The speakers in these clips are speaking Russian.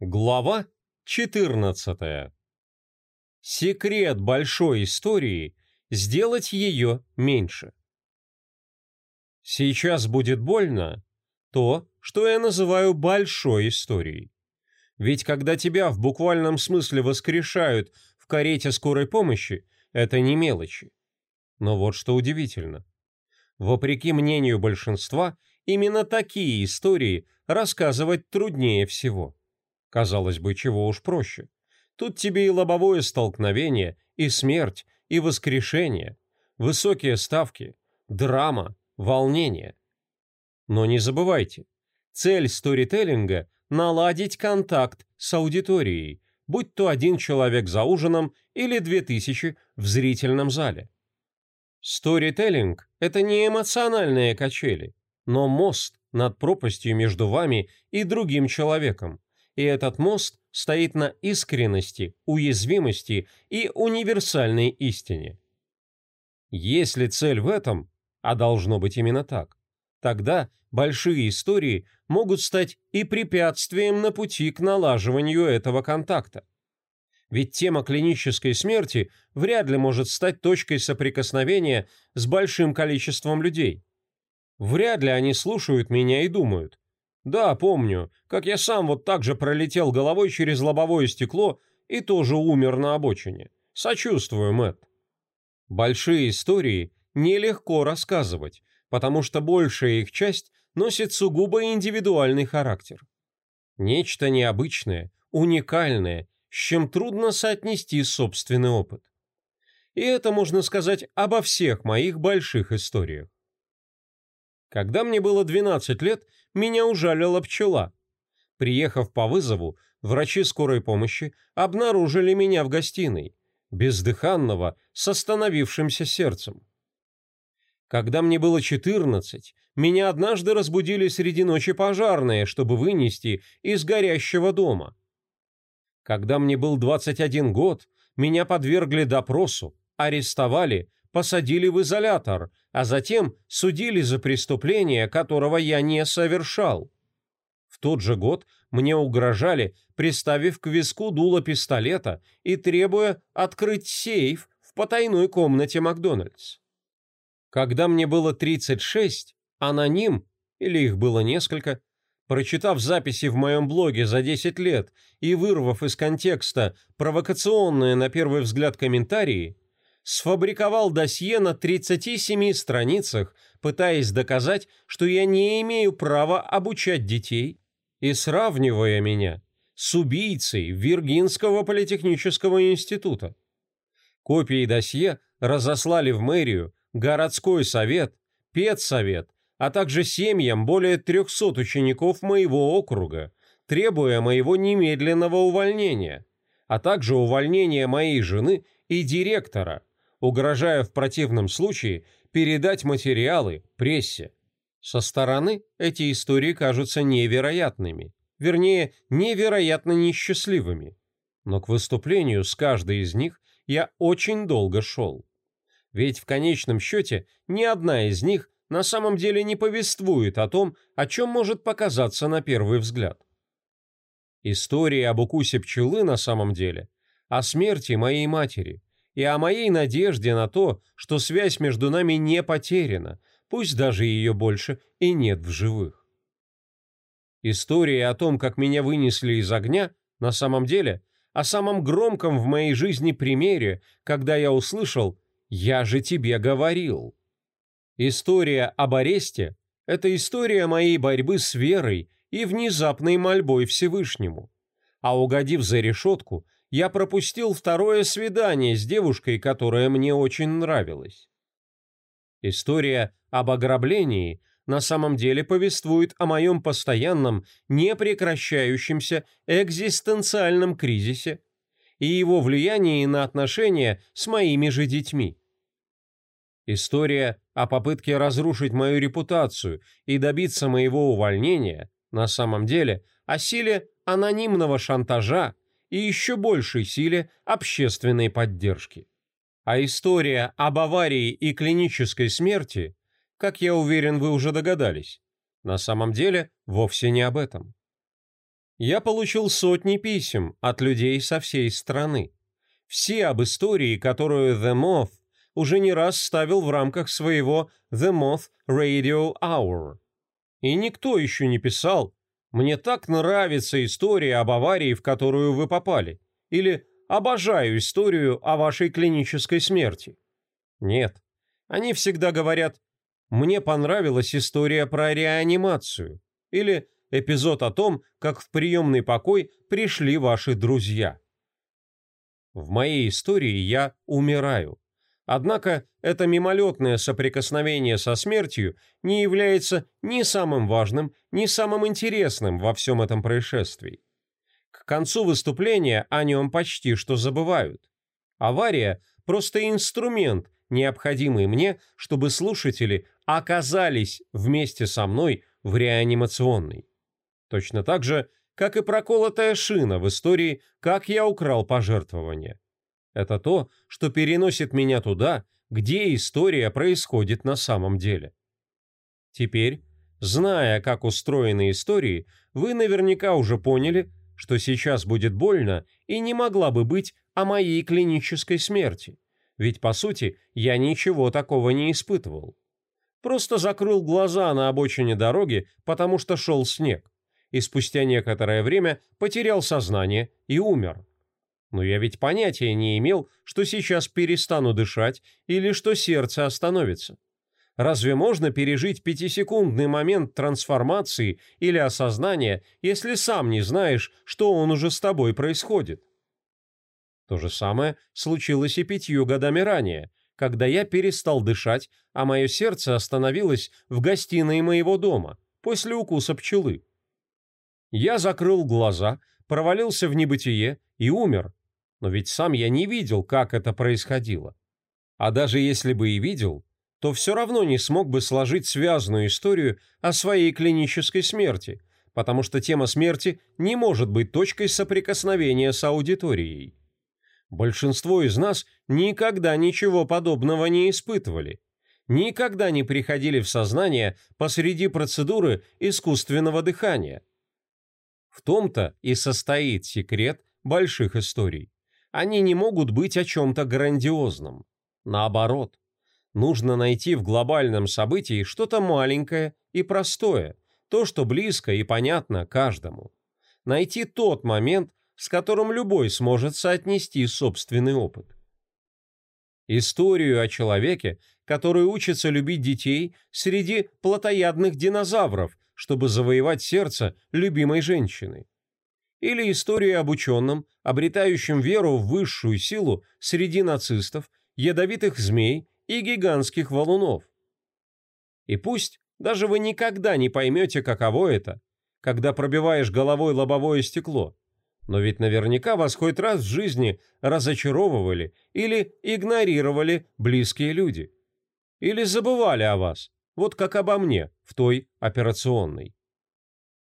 Глава 14. Секрет большой истории – сделать ее меньше. Сейчас будет больно то, что я называю большой историей. Ведь когда тебя в буквальном смысле воскрешают в карете скорой помощи, это не мелочи. Но вот что удивительно. Вопреки мнению большинства, именно такие истории рассказывать труднее всего. Казалось бы, чего уж проще. Тут тебе и лобовое столкновение, и смерть, и воскрешение, высокие ставки, драма, волнение. Но не забывайте, цель сторителлинга – наладить контакт с аудиторией, будь то один человек за ужином или две тысячи в зрительном зале. Сторителлинг – это не эмоциональные качели, но мост над пропастью между вами и другим человеком, и этот мост стоит на искренности, уязвимости и универсальной истине. Если цель в этом, а должно быть именно так, тогда большие истории могут стать и препятствием на пути к налаживанию этого контакта. Ведь тема клинической смерти вряд ли может стать точкой соприкосновения с большим количеством людей. Вряд ли они слушают меня и думают, да, помню, как я сам вот так же пролетел головой через лобовое стекло и тоже умер на обочине. Сочувствую, Мэтт. Большие истории нелегко рассказывать, потому что большая их часть носит сугубо индивидуальный характер. Нечто необычное, уникальное, с чем трудно соотнести собственный опыт. И это можно сказать обо всех моих больших историях. Когда мне было 12 лет, меня ужалила пчела. Приехав по вызову, врачи скорой помощи обнаружили меня в гостиной, бездыханного, с остановившимся сердцем. Когда мне было 14, меня однажды разбудили среди ночи пожарные, чтобы вынести из горящего дома. Когда мне был 21 год, меня подвергли допросу, арестовали посадили в изолятор, а затем судили за преступление, которого я не совершал. В тот же год мне угрожали, приставив к виску дуло пистолета и требуя открыть сейф в потайной комнате Макдональдс. Когда мне было 36, аноним, или их было несколько, прочитав записи в моем блоге за 10 лет и вырвав из контекста провокационные на первый взгляд комментарии, сфабриковал досье на 37 страницах, пытаясь доказать, что я не имею права обучать детей, и сравнивая меня с убийцей Виргинского политехнического института. Копии досье разослали в мэрию, городской совет, педсовет, а также семьям более 300 учеников моего округа, требуя моего немедленного увольнения, а также увольнения моей жены и директора – угрожая в противном случае передать материалы прессе. Со стороны эти истории кажутся невероятными, вернее, невероятно несчастливыми. Но к выступлению с каждой из них я очень долго шел. Ведь в конечном счете ни одна из них на самом деле не повествует о том, о чем может показаться на первый взгляд. История об укусе пчелы на самом деле о смерти моей матери – и о моей надежде на то, что связь между нами не потеряна, пусть даже ее больше и нет в живых. История о том, как меня вынесли из огня, на самом деле о самом громком в моей жизни примере, когда я услышал «Я же тебе говорил». История об аресте – это история моей борьбы с верой и внезапной мольбой Всевышнему. А угодив за решетку – я пропустил второе свидание с девушкой, которая мне очень нравилась. История об ограблении на самом деле повествует о моем постоянном, непрекращающемся экзистенциальном кризисе и его влиянии на отношения с моими же детьми. История о попытке разрушить мою репутацию и добиться моего увольнения на самом деле о силе анонимного шантажа и еще большей силе общественной поддержки. А история об аварии и клинической смерти, как я уверен, вы уже догадались, на самом деле вовсе не об этом. Я получил сотни писем от людей со всей страны. Все об истории, которую The Moth уже не раз ставил в рамках своего The Moth Radio Hour. И никто еще не писал «Мне так нравится история об аварии, в которую вы попали» или «Обожаю историю о вашей клинической смерти». Нет, они всегда говорят «Мне понравилась история про реанимацию» или эпизод о том, как в приемный покой пришли ваши друзья. В моей истории я умираю. Однако это мимолетное соприкосновение со смертью не является ни самым важным, ни самым интересным во всем этом происшествии. К концу выступления о нем почти что забывают. Авария – просто инструмент, необходимый мне, чтобы слушатели оказались вместе со мной в реанимационной. Точно так же, как и проколотая шина в истории «Как я украл пожертвование». Это то, что переносит меня туда, где история происходит на самом деле. Теперь, зная, как устроены истории, вы наверняка уже поняли, что сейчас будет больно и не могла бы быть о моей клинической смерти. Ведь, по сути, я ничего такого не испытывал. Просто закрыл глаза на обочине дороги, потому что шел снег и спустя некоторое время потерял сознание и умер. Но я ведь понятия не имел, что сейчас перестану дышать или что сердце остановится. Разве можно пережить пятисекундный момент трансформации или осознания, если сам не знаешь, что он уже с тобой происходит? То же самое случилось и пятью годами ранее, когда я перестал дышать, а мое сердце остановилось в гостиной моего дома после укуса пчелы. Я закрыл глаза, провалился в небытие и умер. Но ведь сам я не видел, как это происходило. А даже если бы и видел, то все равно не смог бы сложить связанную историю о своей клинической смерти, потому что тема смерти не может быть точкой соприкосновения с аудиторией. Большинство из нас никогда ничего подобного не испытывали, никогда не приходили в сознание посреди процедуры искусственного дыхания. В том-то и состоит секрет больших историй. Они не могут быть о чем-то грандиозном. Наоборот, нужно найти в глобальном событии что-то маленькое и простое, то, что близко и понятно каждому. Найти тот момент, с которым любой сможет соотнести собственный опыт. Историю о человеке, который учится любить детей среди плотоядных динозавров, чтобы завоевать сердце любимой женщины. Или история об ученом, обретающем веру в высшую силу среди нацистов, ядовитых змей и гигантских валунов. И пусть даже вы никогда не поймете, каково это, когда пробиваешь головой лобовое стекло, но ведь наверняка вас хоть раз в жизни разочаровывали или игнорировали близкие люди. Или забывали о вас, вот как обо мне в той операционной.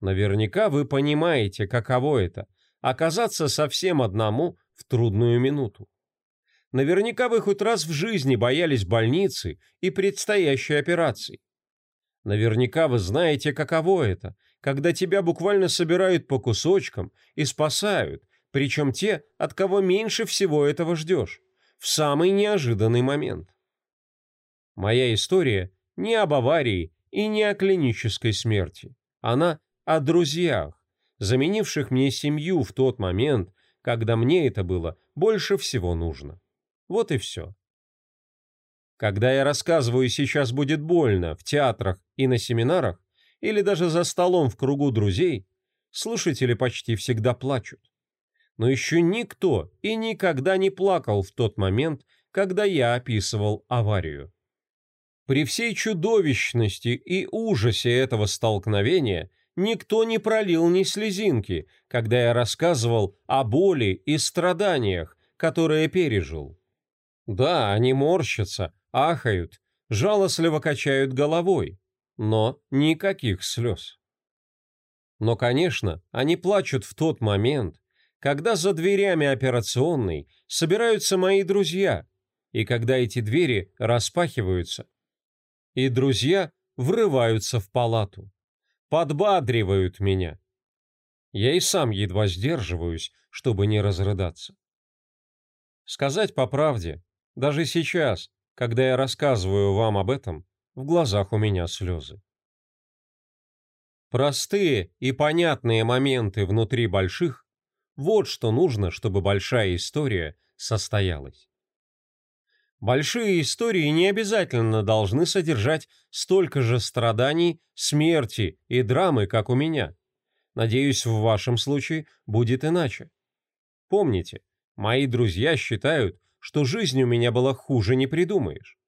Наверняка вы понимаете, каково это – оказаться совсем одному в трудную минуту. Наверняка вы хоть раз в жизни боялись больницы и предстоящей операции. Наверняка вы знаете, каково это, когда тебя буквально собирают по кусочкам и спасают, причем те, от кого меньше всего этого ждешь, в самый неожиданный момент. Моя история не об аварии и не о клинической смерти. Она о друзьях, заменивших мне семью в тот момент, когда мне это было больше всего нужно. Вот и все. Когда я рассказываю «сейчас будет больно» в театрах и на семинарах, или даже за столом в кругу друзей, слушатели почти всегда плачут. Но еще никто и никогда не плакал в тот момент, когда я описывал аварию. При всей чудовищности и ужасе этого столкновения никто не пролил ни слезинки, когда я рассказывал о боли и страданиях, которые пережил. Да, они морщатся, ахают, жалостливо качают головой, но никаких слез. Но, конечно, они плачут в тот момент, когда за дверями операционной собираются мои друзья, и когда эти двери распахиваются, и друзья врываются в палату, подбадривают меня. Я и сам едва сдерживаюсь, чтобы не разрыдаться. Сказать по правде, даже сейчас, когда я рассказываю вам об этом, в глазах у меня слезы. Простые и понятные моменты внутри больших – вот что нужно, чтобы большая история состоялась. Большие истории не обязательно должны содержать столько же страданий, смерти и драмы, как у меня. Надеюсь, в вашем случае будет иначе. Помните, мои друзья считают, что жизнь у меня была хуже не придумаешь.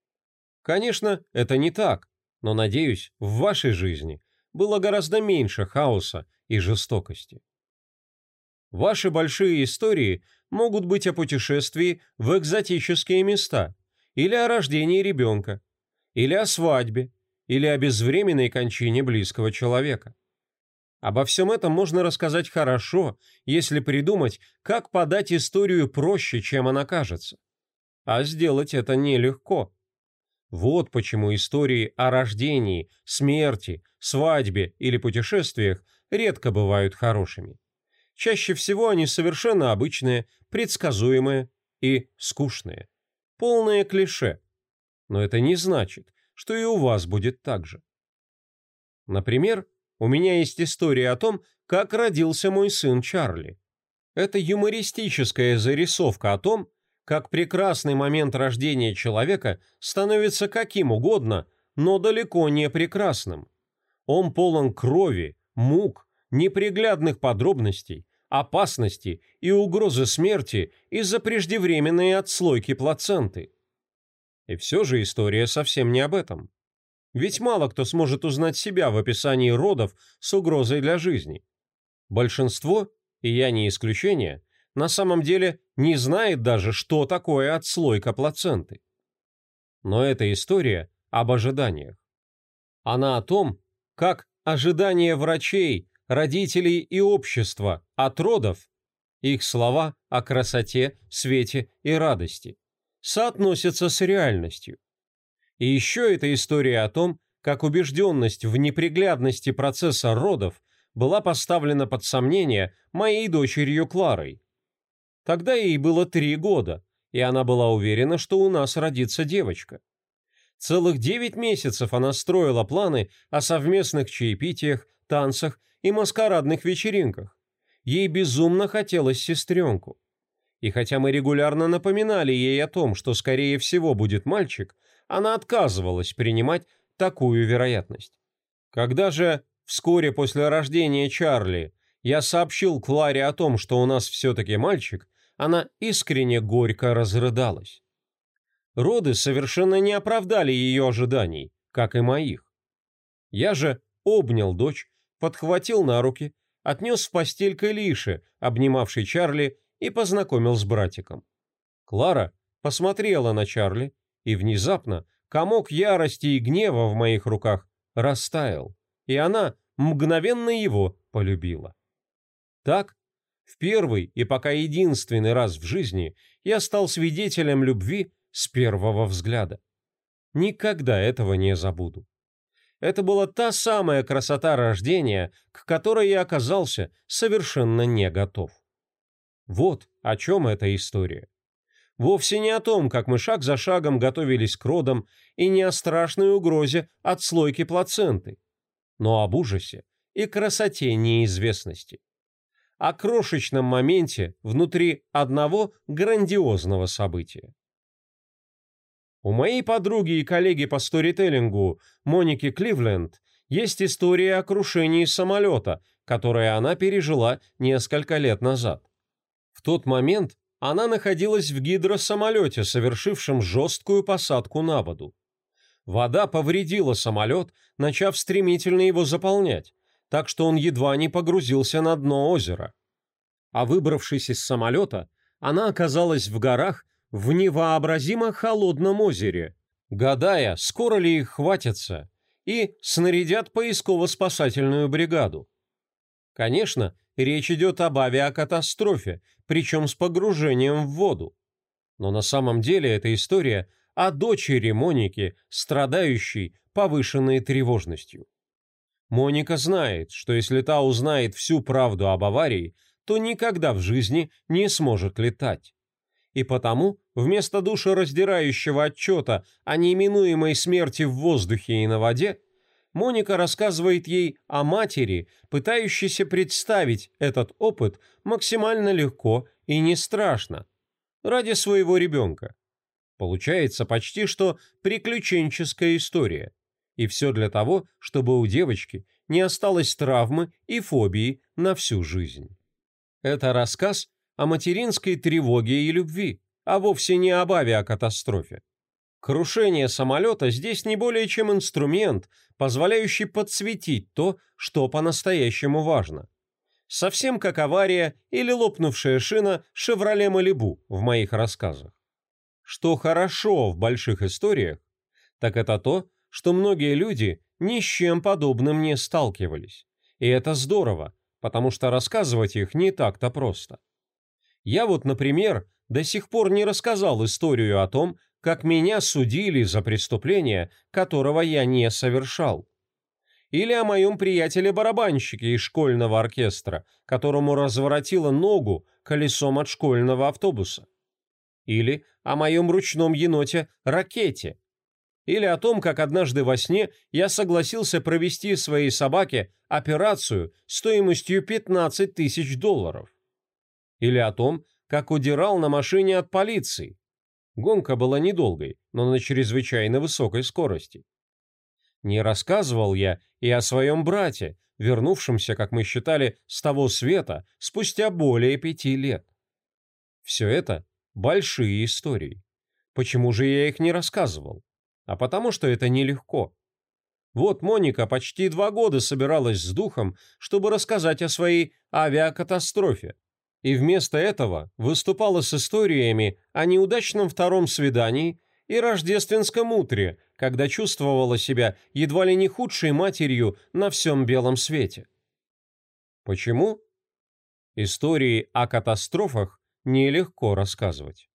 Конечно, это не так, но, надеюсь, в вашей жизни было гораздо меньше хаоса и жестокости. Ваши большие истории могут быть о путешествии в экзотические места, или о рождении ребенка, или о свадьбе, или о безвременной кончине близкого человека. Обо всем этом можно рассказать хорошо, если придумать, как подать историю проще, чем она кажется. А сделать это нелегко. Вот почему истории о рождении, смерти, свадьбе или путешествиях редко бывают хорошими. Чаще всего они совершенно обычные, предсказуемые и скучные. Полное клише. Но это не значит, что и у вас будет так же. Например, у меня есть история о том, как родился мой сын Чарли. Это юмористическая зарисовка о том, как прекрасный момент рождения человека становится каким угодно, но далеко не прекрасным. Он полон крови, мук, неприглядных подробностей, опасности и угрозы смерти из-за преждевременной отслойки плаценты. И все же история совсем не об этом. Ведь мало кто сможет узнать себя в описании родов с угрозой для жизни. Большинство, и я не исключение, на самом деле не знает даже, что такое отслойка плаценты. Но эта история об ожиданиях. Она о том, как ожидания врачей, родителей и общества от родов, их слова о красоте, свете и радости, соотносятся с реальностью. И еще это история о том, как убежденность в неприглядности процесса родов была поставлена под сомнение моей дочерью Кларой. Тогда ей было три года, и она была уверена, что у нас родится девочка. Целых девять месяцев она строила планы о совместных чаепитиях, танцах и маскарадных вечеринках. Ей безумно хотелось сестренку. И хотя мы регулярно напоминали ей о том, что скорее всего будет мальчик, она отказывалась принимать такую вероятность. Когда же вскоре после рождения Чарли я сообщил Кларе о том, что у нас все-таки мальчик, она искренне горько разрыдалась. Роды совершенно не оправдали ее ожиданий, как и моих. Я же обнял дочь, подхватил на руки, отнес в постель к Элише, обнимавшей Чарли, и познакомил с братиком. Клара посмотрела на Чарли, и внезапно комок ярости и гнева в моих руках растаял, и она мгновенно его полюбила. Так, в первый и пока единственный раз в жизни я стал свидетелем любви с первого взгляда. Никогда этого не забуду. Это была та самая красота рождения, к которой я оказался совершенно не готов. Вот о чем эта история. Вовсе не о том, как мы шаг за шагом готовились к родам, и не о страшной угрозе отслойки плаценты, но об ужасе и красоте неизвестности. О крошечном моменте внутри одного грандиозного события. У моей подруги и коллеги по сторителлингу Моники Кливленд есть история о крушении самолета, которое она пережила несколько лет назад. В тот момент она находилась в гидросамолете, совершившем жесткую посадку на воду. Вода повредила самолет, начав стремительно его заполнять, так что он едва не погрузился на дно озера. А выбравшись из самолета, она оказалась в горах в невообразимо холодном озере, гадая, скоро ли их хватится, и снарядят поисково-спасательную бригаду. Конечно, речь идет об авиакатастрофе, причем с погружением в воду. Но на самом деле эта история о дочери Моники, страдающей повышенной тревожностью. Моника знает, что если та узнает всю правду об аварии, то никогда в жизни не сможет летать. И потому, вместо душераздирающего отчета о неименуемой смерти в воздухе и на воде, Моника рассказывает ей о матери, пытающейся представить этот опыт максимально легко и не страшно, ради своего ребенка. Получается почти что приключенческая история. И все для того, чтобы у девочки не осталось травмы и фобии на всю жизнь. Это рассказ о материнской тревоге и любви, а вовсе не об авиакатастрофе. Крушение самолета здесь не более чем инструмент, позволяющий подсветить то, что по-настоящему важно. Совсем как авария или лопнувшая шина «Шевроле Малибу» в моих рассказах. Что хорошо в больших историях, так это то, что многие люди ни с чем подобным не сталкивались. И это здорово, потому что рассказывать их не так-то просто. Я вот, например, до сих пор не рассказал историю о том, как меня судили за преступление, которого я не совершал. Или о моем приятеле-барабанщике из школьного оркестра, которому разворотило ногу колесом от школьного автобуса. Или о моем ручном еноте Ракете. Или о том, как однажды во сне я согласился провести своей собаке операцию стоимостью 15 тысяч долларов. Или о том, как удирал на машине от полиции, Гонка была недолгой, но на чрезвычайно высокой скорости. Не рассказывал я и о своем брате, вернувшемся, как мы считали, с того света спустя более пяти лет. Все это большие истории. Почему же я их не рассказывал? А потому что это нелегко. Вот Моника почти два года собиралась с духом, чтобы рассказать о своей авиакатастрофе, и вместо этого выступала с историями о неудачном втором свидании и рождественском утре, когда чувствовала себя едва ли не худшей матерью на всем белом свете. Почему? Истории о катастрофах нелегко рассказывать.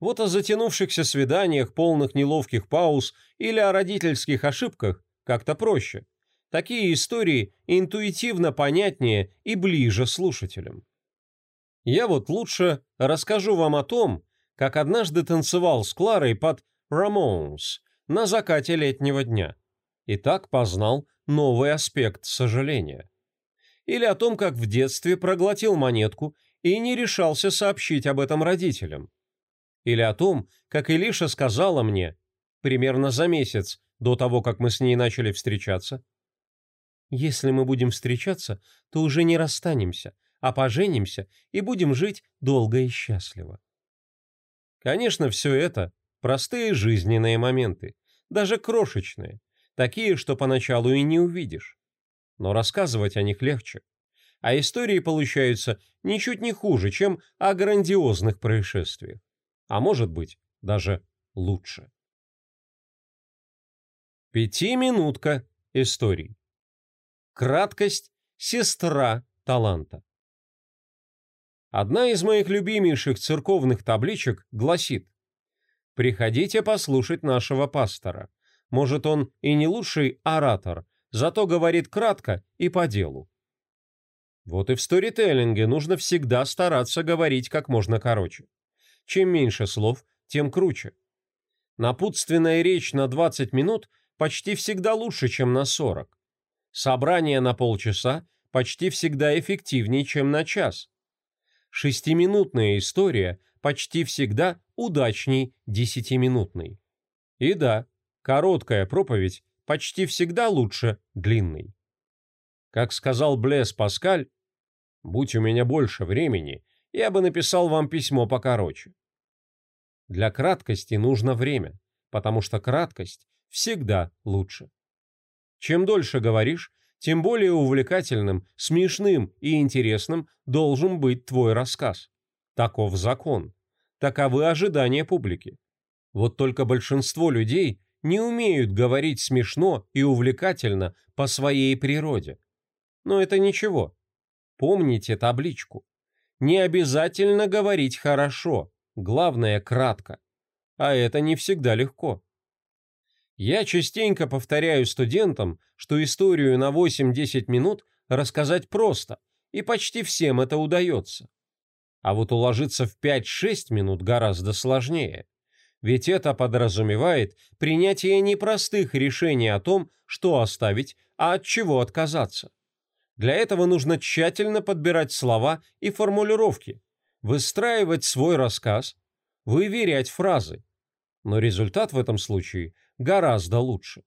Вот о затянувшихся свиданиях, полных неловких пауз или о родительских ошибках как-то проще. Такие истории интуитивно понятнее и ближе слушателям. Я вот лучше расскажу вам о том, как однажды танцевал с Кларой под «Рамоунс» на закате летнего дня и так познал новый аспект сожаления. Или о том, как в детстве проглотил монетку и не решался сообщить об этом родителям. Или о том, как Илиша сказала мне, примерно за месяц до того, как мы с ней начали встречаться, «Если мы будем встречаться, то уже не расстанемся, а поженимся и будем жить долго и счастливо. Конечно, все это простые жизненные моменты, даже крошечные, такие, что поначалу и не увидишь. Но рассказывать о них легче. А истории получаются ничуть не хуже, чем о грандиозных происшествиях. А может быть, даже лучше. Пятиминутка историй. Краткость – сестра таланта. Одна из моих любимейших церковных табличек гласит «Приходите послушать нашего пастора. Может, он и не лучший оратор, зато говорит кратко и по делу». Вот и в сторителлинге нужно всегда стараться говорить как можно короче. Чем меньше слов, тем круче. Напутственная речь на 20 минут почти всегда лучше, чем на 40. Собрание на полчаса почти всегда эффективнее, чем на час шестиминутная история почти всегда удачней десятиминутной. И да, короткая проповедь почти всегда лучше длинной. Как сказал Блес Паскаль, «Будь у меня больше времени, я бы написал вам письмо покороче». Для краткости нужно время, потому что краткость всегда лучше. Чем дольше говоришь, тем более увлекательным, смешным и интересным должен быть твой рассказ. Таков закон. Таковы ожидания публики. Вот только большинство людей не умеют говорить смешно и увлекательно по своей природе. Но это ничего. Помните табличку. Не обязательно говорить хорошо, главное кратко. А это не всегда легко. Я частенько повторяю студентам, что историю на 8-10 минут рассказать просто, и почти всем это удается. А вот уложиться в 5-6 минут гораздо сложнее. Ведь это подразумевает принятие непростых решений о том, что оставить, а от чего отказаться. Для этого нужно тщательно подбирать слова и формулировки, выстраивать свой рассказ, выверять фразы. Но результат в этом случае гораздо лучше.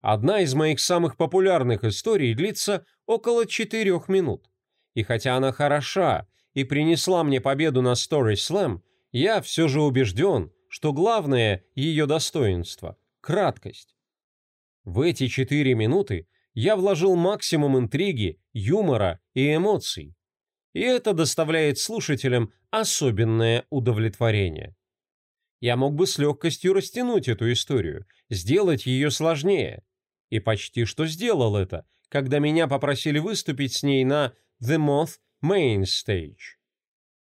Одна из моих самых популярных историй длится около четырех минут. И хотя она хороша и принесла мне победу на Story Slam, я все же убежден, что главное ее достоинство – краткость. В эти четыре минуты я вложил максимум интриги, юмора и эмоций. И это доставляет слушателям особенное удовлетворение. Я мог бы с легкостью растянуть эту историю, сделать ее сложнее. И почти что сделал это, когда меня попросили выступить с ней на The Moth Main Stage.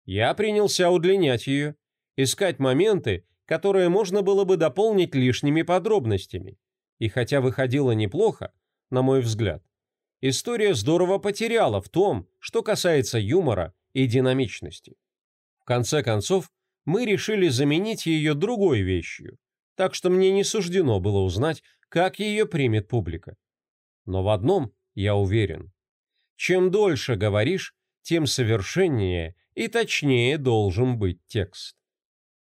Я принялся удлинять ее, искать моменты, которые можно было бы дополнить лишними подробностями. И хотя выходило неплохо, на мой взгляд, история здорово потеряла в том, что касается юмора и динамичности. В конце концов, мы решили заменить ее другой вещью, так что мне не суждено было узнать, как ее примет публика. Но в одном я уверен. Чем дольше говоришь, тем совершеннее и точнее должен быть текст.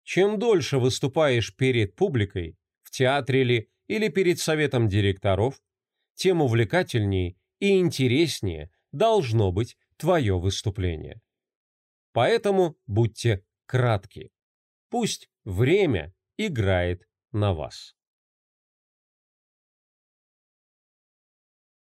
Чем дольше выступаешь перед публикой, в театре ли или перед советом директоров, тем увлекательнее и интереснее должно быть твое выступление. Поэтому будьте кратки. Пусть время играет на вас.